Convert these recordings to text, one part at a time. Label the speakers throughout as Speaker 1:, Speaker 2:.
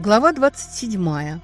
Speaker 1: Глава 27.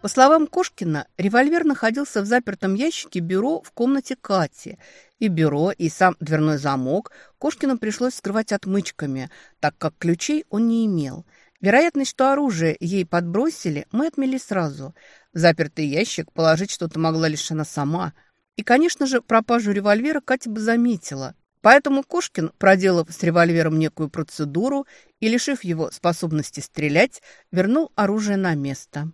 Speaker 1: По словам Кошкина, револьвер находился в запертом ящике бюро в комнате Кати. И бюро, и сам дверной замок Кошкину пришлось скрывать отмычками, так как ключей он не имел. Вероятность, что оружие ей подбросили, мы отмели сразу. В запертый ящик положить что-то могла лишь она сама. И, конечно же, пропажу револьвера Катя бы заметила. Поэтому Кошкин, проделав с револьвером некую процедуру и лишив его способности стрелять, вернул оружие на место.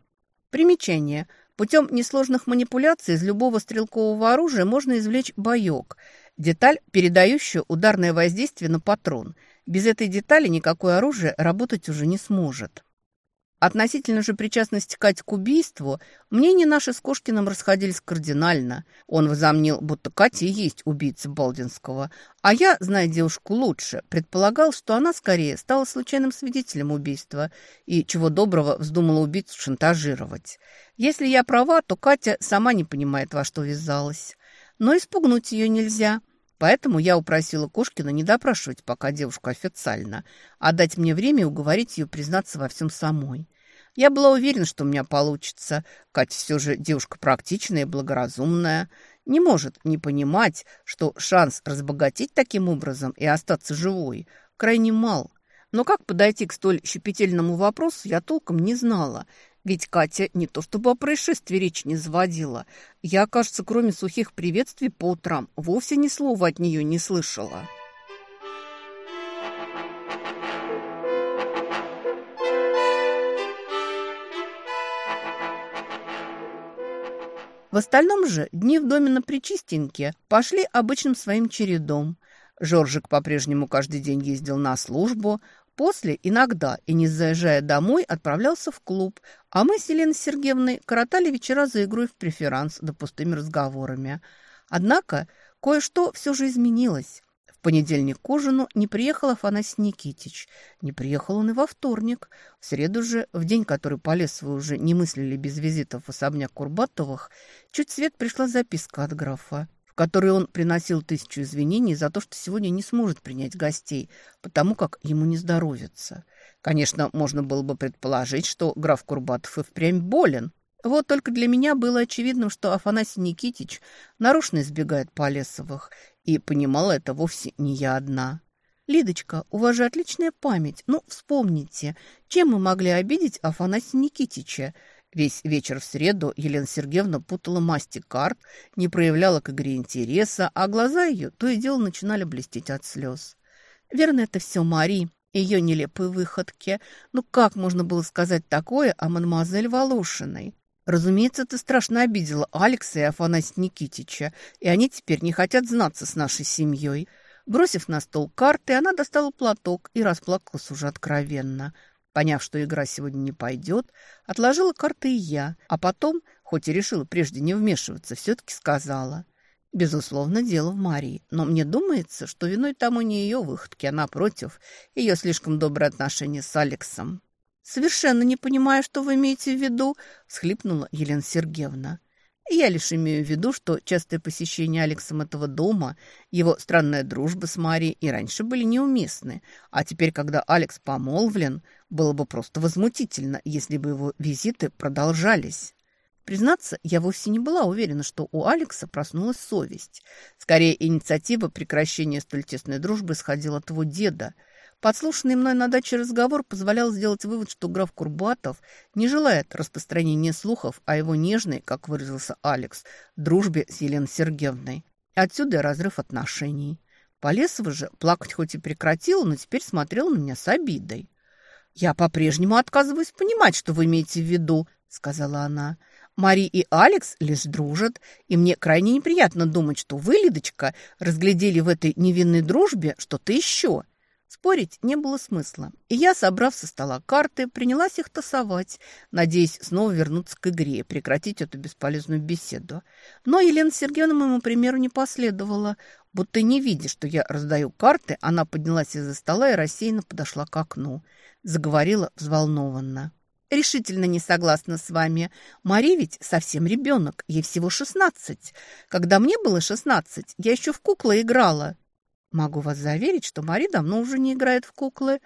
Speaker 1: Примечание. Путем несложных манипуляций из любого стрелкового оружия можно извлечь боек, деталь, передающую ударное воздействие на патрон. Без этой детали никакое оружие работать уже не сможет. Относительно же причастности Кати к убийству, мнения наши с Кошкиным расходились кардинально. Он возомнил, будто Катя есть убийца Балдинского. А я, зная девушку лучше, предполагал, что она скорее стала случайным свидетелем убийства и, чего доброго, вздумала убийцу шантажировать. Если я права, то Катя сама не понимает, во что ввязалась. Но испугнуть ее нельзя. Поэтому я упросила Кошкина не допрашивать пока девушку официально, а дать мне время уговорить ее признаться во всем самой. Я была уверена, что у меня получится. Катя все же девушка практичная и благоразумная. Не может не понимать, что шанс разбогатеть таким образом и остаться живой крайне мал. Но как подойти к столь щепетильному вопросу, я толком не знала. Ведь Катя не то чтобы о происшествии речь не заводила. Я, кажется, кроме сухих приветствий по утрам, вовсе ни слова от нее не слышала. В остальном же дни в доме на Причистеньке пошли обычным своим чередом. Жоржик по-прежнему каждый день ездил на службу, После, иногда, и не заезжая домой, отправлялся в клуб, а мы с Еленой Сергеевной коротали вечера за игрой в преферанс да пустыми разговорами. Однако кое-что все же изменилось. В понедельник к ужину не приехал Афанасий Никитич. Не приехал он и во вторник. В среду же, в день, который полез вы уже не мыслили без визитов в особняк Курбатовых, чуть свет пришла записка от графа которой он приносил тысячу извинений за то, что сегодня не сможет принять гостей, потому как ему не здоровится. Конечно, можно было бы предположить, что граф Курбатов и впрямь болен. Вот только для меня было очевидным, что Афанасий Никитич нарочно избегает Полесовых, и понимала это вовсе не я одна. «Лидочка, у вас же отличная память. Ну, вспомните, чем мы могли обидеть Афанасия Никитича?» Весь вечер в среду Елена Сергеевна путала масти карт, не проявляла к игре интереса, а глаза ее то и дело начинали блестеть от слез. Верно, это все Мари, ее нелепые выходки. Ну как можно было сказать такое о мадемуазель Волошиной? Разумеется, ты страшно обидела Алекса и Афанасия Никитича, и они теперь не хотят знаться с нашей семьей. Бросив на стол карты, она достала платок и расплакалась уже откровенно – Поняв, что игра сегодня не пойдет, отложила карты и я, а потом, хоть и решила прежде не вмешиваться, все-таки сказала. Безусловно, дело в Марии, но мне думается, что виной тому не ее выходки, а напротив, ее слишком добрые отношения с Алексом. «Совершенно не понимаю, что вы имеете в виду», – всхлипнула Елена Сергеевна. Я лишь имею в виду, что частое посещение Алексом этого дома, его странная дружба с Марией и раньше были неуместны, а теперь, когда Алекс помолвлен, было бы просто возмутительно, если бы его визиты продолжались. Признаться, я вовсе не была уверена, что у Алекса проснулась совесть. Скорее, инициатива прекращения столь тесной дружбы исходила от его деда – Подслушанный мной на даче разговор позволял сделать вывод, что граф Курбатов не желает распространения слухов о его нежной, как выразился Алекс, дружбе с Еленой Сергеевной. Отсюда разрыв отношений. Полесова же плакать хоть и прекратила, но теперь смотрела на меня с обидой. «Я по-прежнему отказываюсь понимать, что вы имеете в виду», — сказала она. «Мари и Алекс лишь дружат, и мне крайне неприятно думать, что вы, Лидочка, разглядели в этой невинной дружбе что-то еще». Спорить не было смысла, и я, собрав со стола карты, принялась их тасовать, надеясь снова вернуться к игре и прекратить эту бесполезную беседу. Но Елена Сергеевна моему примеру не последовала. Будто не видя, что я раздаю карты, она поднялась из-за стола и рассеянно подошла к окну. Заговорила взволнованно. «Решительно не согласна с вами. Мари ведь совсем ребенок, ей всего шестнадцать. Когда мне было шестнадцать, я еще в куклы играла». Могу вас заверить, что Мари давно уже не играет в куклы.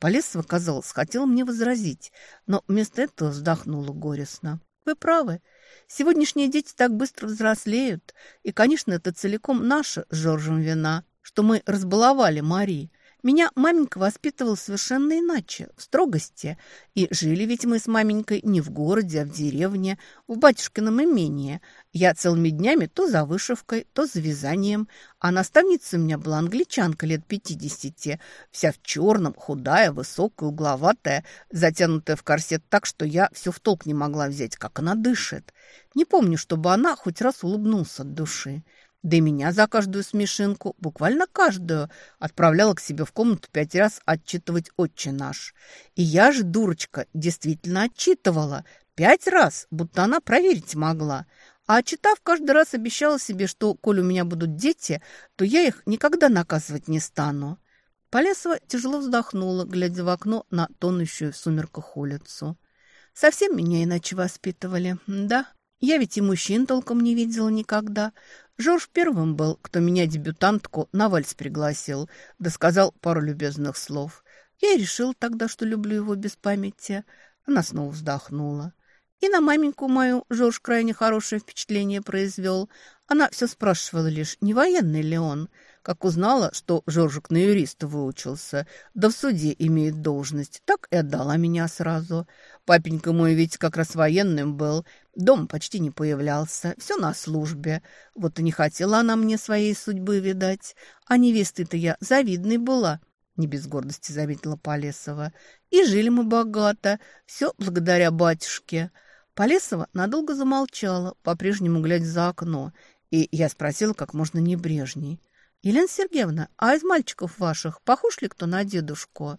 Speaker 1: Полесова, казалось, хотела мне возразить, но вместо этого вздохнула горестно. Вы правы. Сегодняшние дети так быстро взрослеют. И, конечно, это целиком наша с Жоржем вина, что мы разбаловали Мари. Меня маменька воспитывала совершенно иначе, в строгости. И жили ведь мы с маменькой не в городе, а в деревне, в батюшкином имении. Я целыми днями то за вышивкой, то за вязанием. А наставница у меня была англичанка лет пятидесяти, вся в черном, худая, высокая, угловатая, затянутая в корсет так, что я все в толк не могла взять, как она дышит. Не помню, чтобы она хоть раз улыбнулся от души. Да и меня за каждую смешинку, буквально каждую, отправляла к себе в комнату пять раз отчитывать «Отче наш». И я же, дурочка, действительно отчитывала. Пять раз, будто она проверить могла. А отчитав, каждый раз обещала себе, что, коль у меня будут дети, то я их никогда наказывать не стану. Полесова тяжело вздохнула, глядя в окно на тонущую в сумерках улицу. Совсем меня иначе воспитывали, да? Я ведь и мужчин толком не видела никогда. Жорж первым был, кто меня, дебютантку, на вальс пригласил, да сказал пару любезных слов. Я и решил тогда, что люблю его без памяти. Она снова вздохнула. И на маменьку мою Жорж крайне хорошее впечатление произвел. Она все спрашивала лишь, не военный ли он. Как узнала, что Жоржик на юриста выучился, да в суде имеет должность, так и отдала меня сразу. Папенька мой ведь как раз военным был, дом почти не появлялся, все на службе. Вот и не хотела она мне своей судьбы видать. А невесты-то я завидной была, не без гордости заметила Полесова. И жили мы богато, все благодаря батюшке. Полесова надолго замолчала, по-прежнему глядя за окно, и я спросила как можно небрежней. «Елена Сергеевна, а из мальчиков ваших похож ли кто на дедушку?»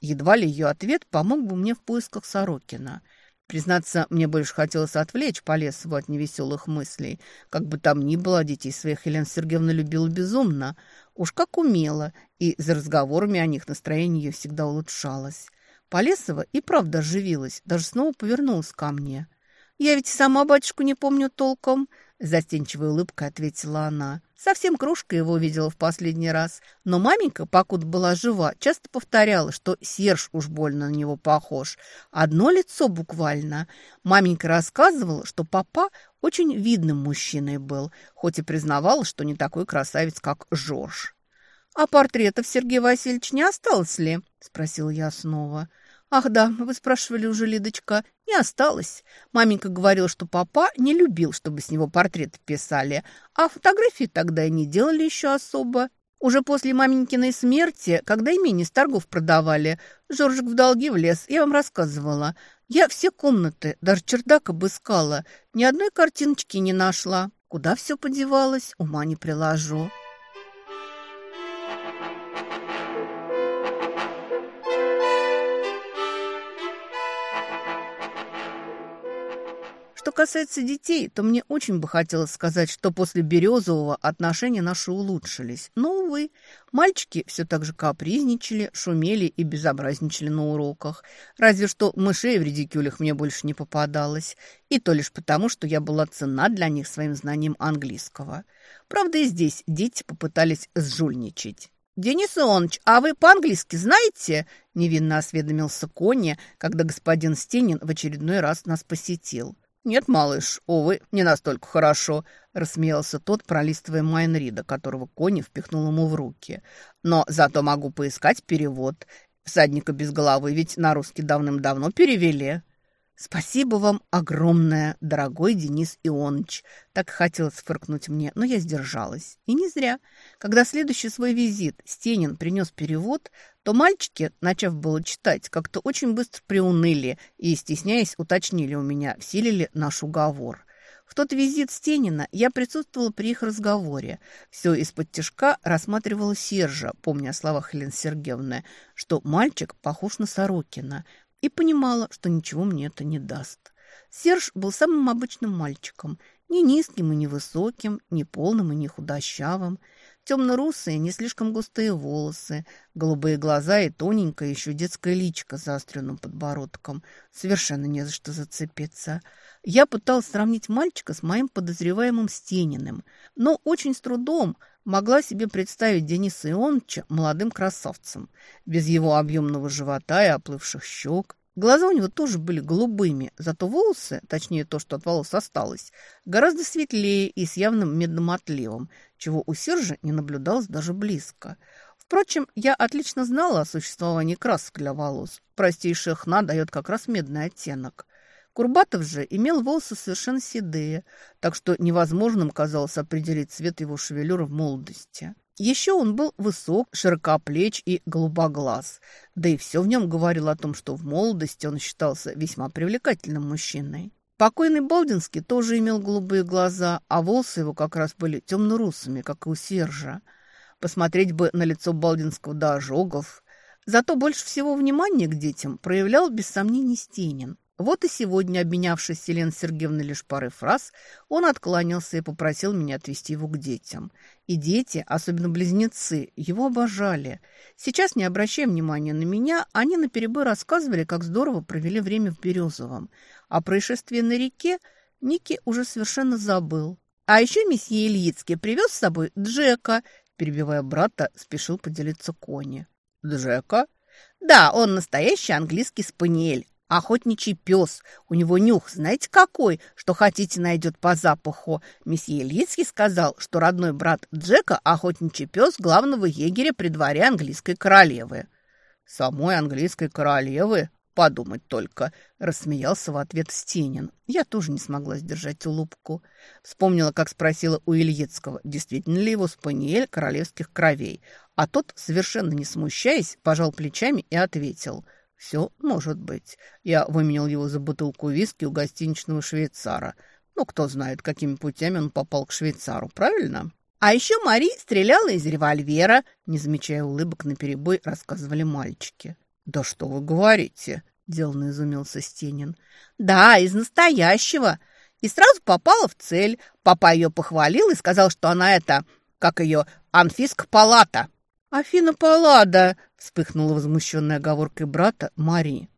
Speaker 1: Едва ли ее ответ помог бы мне в поисках Сорокина. Признаться, мне больше хотелось отвлечь Полесову от невеселых мыслей. Как бы там ни было, детей своих Елена Сергеевна любила безумно. Уж как умела, и за разговорами о них настроение ее всегда улучшалось. Полесова и правда оживилась, даже снова повернулась ко мне. «Я ведь сама батюшку не помню толком», – застенчивой улыбкой ответила она. Совсем кружка его видела в последний раз. Но маменька, покуда была жива, часто повторяла, что Серж уж больно на него похож. Одно лицо буквально. Маменька рассказывала, что папа очень видным мужчиной был, хоть и признавала, что не такой красавец, как Жорж. «А портретов Сергея Васильевича не осталось ли?» – спросил я снова. – «Ах да, вы спрашивали уже, Лидочка. Не осталось. Маменька говорила, что папа не любил, чтобы с него портреты писали, а фотографии тогда и не делали еще особо. Уже после маменькиной смерти, когда имение с торгов продавали, Жоржик в долги влез, я вам рассказывала. Я все комнаты, даже чердак обыскала, ни одной картиночки не нашла. Куда все подевалось, ума не приложу». Касается детей, то мне очень бы хотелось сказать, что после Березового отношения наши улучшились. Но, увы, мальчики все так же капризничали, шумели и безобразничали на уроках. Разве что мышей в редикюлях мне больше не попадалось. И то лишь потому, что я была цена для них своим знанием английского. Правда, и здесь дети попытались сжульничать. «Денис Ионович, а вы по-английски знаете?» – невинно осведомился Кони, когда господин Стенин в очередной раз нас посетил. «Нет, малыш, увы, не настолько хорошо», – рассмеялся тот, пролистывая Майнрида, которого Кони впихнул ему в руки. «Но зато могу поискать перевод. Всадника без головы ведь на русский давным-давно перевели». «Спасибо вам огромное, дорогой Денис Ионыч!» Так хотелось фыркнуть мне, но я сдержалась. И не зря. Когда следующий свой визит Стенин принес перевод, то мальчики, начав было читать, как-то очень быстро приуныли и, стесняясь, уточнили у меня, в наш уговор. В тот визит Стенина я присутствовала при их разговоре. Все из-под тяжка рассматривала Сержа, помня о словах Елены Сергеевны, что мальчик похож на Сорокина – и понимала, что ничего мне это не даст. Серж был самым обычным мальчиком, не низким и не высоким, не полным и не худощавым. Темно-русые, не слишком густые волосы, голубые глаза и тоненькая еще детская личка с заостренным подбородком. Совершенно не за что зацепиться. Я пыталась сравнить мальчика с моим подозреваемым Стениным, но очень с трудом, могла себе представить Дениса Ионовича молодым красавцем, без его объемного живота и оплывших щек. Глаза у него тоже были голубыми, зато волосы, точнее то, что от волос осталось, гораздо светлее и с явным медным отливом, чего у Сержа не наблюдалось даже близко. Впрочем, я отлично знала о существовании красок для волос. Простейшая хна дает как раз медный оттенок. Курбатов же имел волосы совершенно седые, так что невозможным казалось определить цвет его шевелюры в молодости. Еще он был высок, широкоплеч и голубоглаз, да и все в нем говорило о том, что в молодости он считался весьма привлекательным мужчиной. Покойный Болдинский тоже имел голубые глаза, а волосы его как раз были темно-русыми, как и у Сержа. Посмотреть бы на лицо Балдинского до ожогов. Зато больше всего внимания к детям проявлял без сомнений Стенин. Вот и сегодня, обменявшись с Еленой Сергеевной лишь парой фраз, он откланялся и попросил меня отвезти его к детям. И дети, особенно близнецы, его обожали. Сейчас, не обращая внимания на меня, они наперебой рассказывали, как здорово провели время в Березовом. А происшествие на реке Ники уже совершенно забыл. А еще месье Ильицкий привез с собой Джека, перебивая брата, спешил поделиться Кони. «Джека?» «Да, он настоящий английский спаниель, Охотничий пес. У него нюх, знаете какой? Что хотите, найдет по запаху. Месье Ильицкий сказал, что родной брат Джека – охотничий пес главного егеря при дворе английской королевы. Самой английской королевы? Подумать только, рассмеялся в ответ Стенин. Я тоже не смогла сдержать улыбку. Вспомнила, как спросила у Ильицкого, действительно ли его спаниель королевских кровей. А тот, совершенно не смущаясь, пожал плечами и ответил – все может быть. Я выменял его за бутылку виски у гостиничного швейцара. Ну, кто знает, какими путями он попал к швейцару, правильно? А еще Мари стреляла из револьвера, не замечая улыбок на перебой, рассказывали мальчики. «Да что вы говорите?» – деланно изумился Стенин. «Да, из настоящего. И сразу попала в цель. Папа ее похвалил и сказал, что она это, как ее, Анфиска Палата». «Афина Паллада!» – вспыхнула возмущенная оговоркой брата Мари.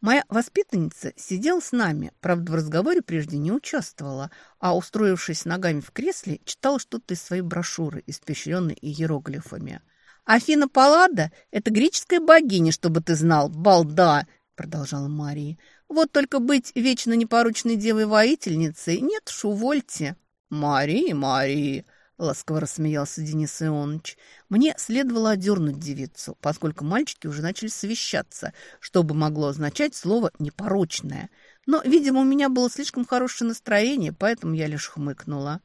Speaker 1: Моя воспитанница сидела с нами, правда, в разговоре прежде не участвовала, а, устроившись ногами в кресле, читала что-то из своей брошюры, испещренной иероглифами. «Афина Паллада – это греческая богиня, чтобы ты знал, балда!» – продолжала Мария. «Вот только быть вечно непорочной девой-воительницей нет уж, увольте!» «Мария, Мария!» — ласково рассмеялся Денис Ионович. «Мне следовало одернуть девицу, поскольку мальчики уже начали совещаться, что бы могло означать слово «непорочное». Но, видимо, у меня было слишком хорошее настроение, поэтому я лишь хмыкнула.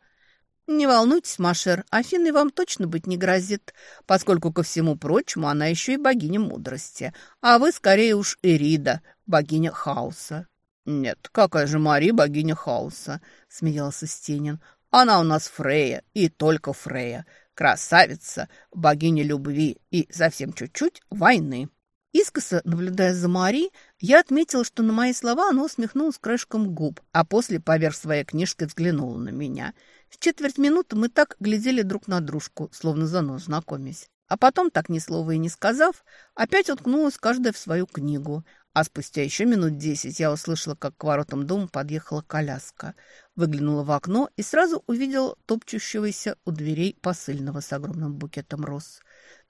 Speaker 1: «Не волнуйтесь, Машер, Афиной вам точно быть не грозит, поскольку, ко всему прочему, она еще и богиня мудрости, а вы скорее уж Эрида, богиня хаоса». «Нет, какая же Мари богиня хаоса?» — смеялся Стенин. Она у нас Фрея, и только Фрея. Красавица, богиня любви и совсем чуть-чуть войны. Искоса, наблюдая за Мари, я отметила, что на мои слова она усмехнулась краешком губ, а после поверх своей книжки взглянула на меня. С четверть минуты мы так глядели друг на дружку, словно заново знакомясь. А потом, так ни слова и не сказав, опять уткнулась каждая в свою книгу. А спустя еще минут десять я услышала, как к воротам дома подъехала коляска. Выглянула в окно и сразу увидела топчущегося у дверей посыльного с огромным букетом роз.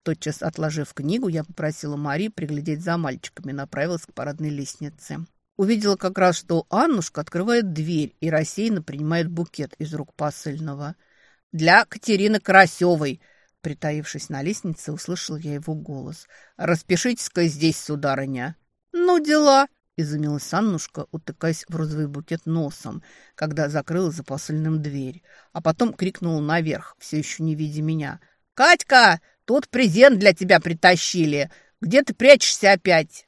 Speaker 1: Тотчас отложив книгу, я попросила Мари приглядеть за мальчиками и направилась к парадной лестнице. Увидела как раз, что Аннушка открывает дверь и рассеянно принимает букет из рук посыльного. «Для Катерины Карасевой!» Притаившись на лестнице, услышал я его голос. «Распишитесь-ка здесь, сударыня!» «Ну, дела!» – изумилась Аннушка, утыкаясь в розовый букет носом, когда закрыла за посыльным дверь, а потом крикнула наверх, все еще не видя меня. «Катька, тут презент для тебя притащили! Где ты прячешься опять?»